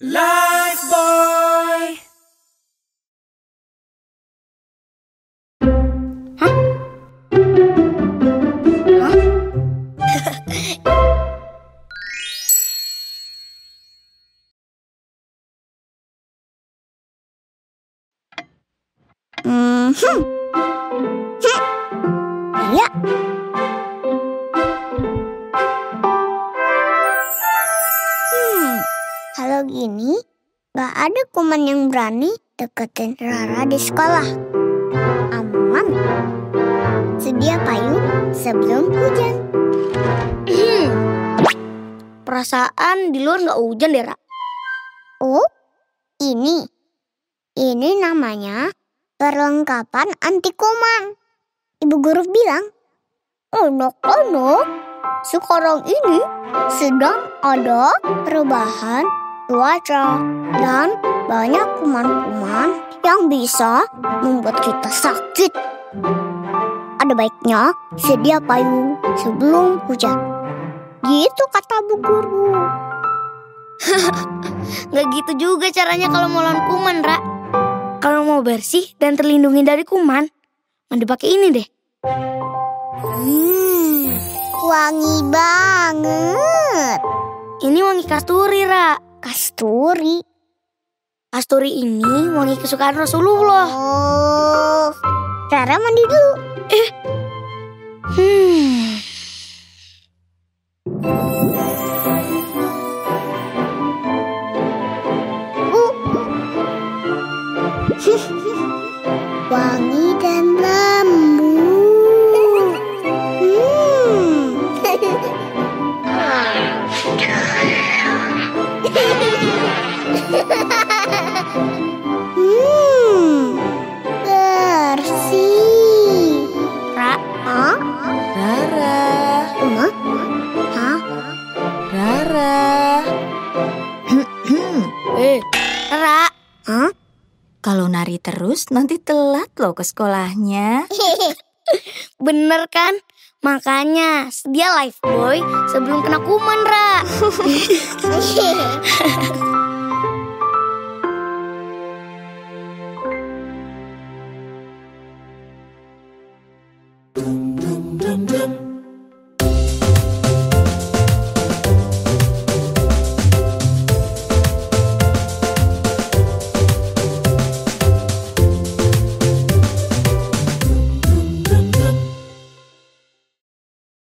Life Boy. Hmm. hmm. Ya. Hmm. Kalau gini, gak ada kuman yang berani deketin Rara di sekolah. Aman. Sedia payung sebelum hujan. Perasaan di luar nggak hujan deh, Ra. Oh, ini. Ini namanya perlengkapan anti kuman. Ibu guru bilang, anak-anak sekarang ini sedang ada perubahan cuaca dan banyak kuman-kuman yang bisa membuat kita sakit. Ada baiknya sedia payung sebelum hujan. Gitu kata bu guru. Nggak gitu juga caranya kalau mau lawan kuman, Ra. Kalau mau bersih dan terlindungi dari kuman, mandi pakai ini deh. Hmm, wangi banget. Ini wangi kasturi, Ra. Kasturi. Kasturi ini wangi kesukaan Rasulullah. Oh, Rara mandi dulu. Hmm. Wangi dan lembut. Ra. Hah? Kalau nari terus nanti telat loh ke sekolahnya. Bener kan? Makanya sedia life boy sebelum kena kuman, Ra. dum dum dum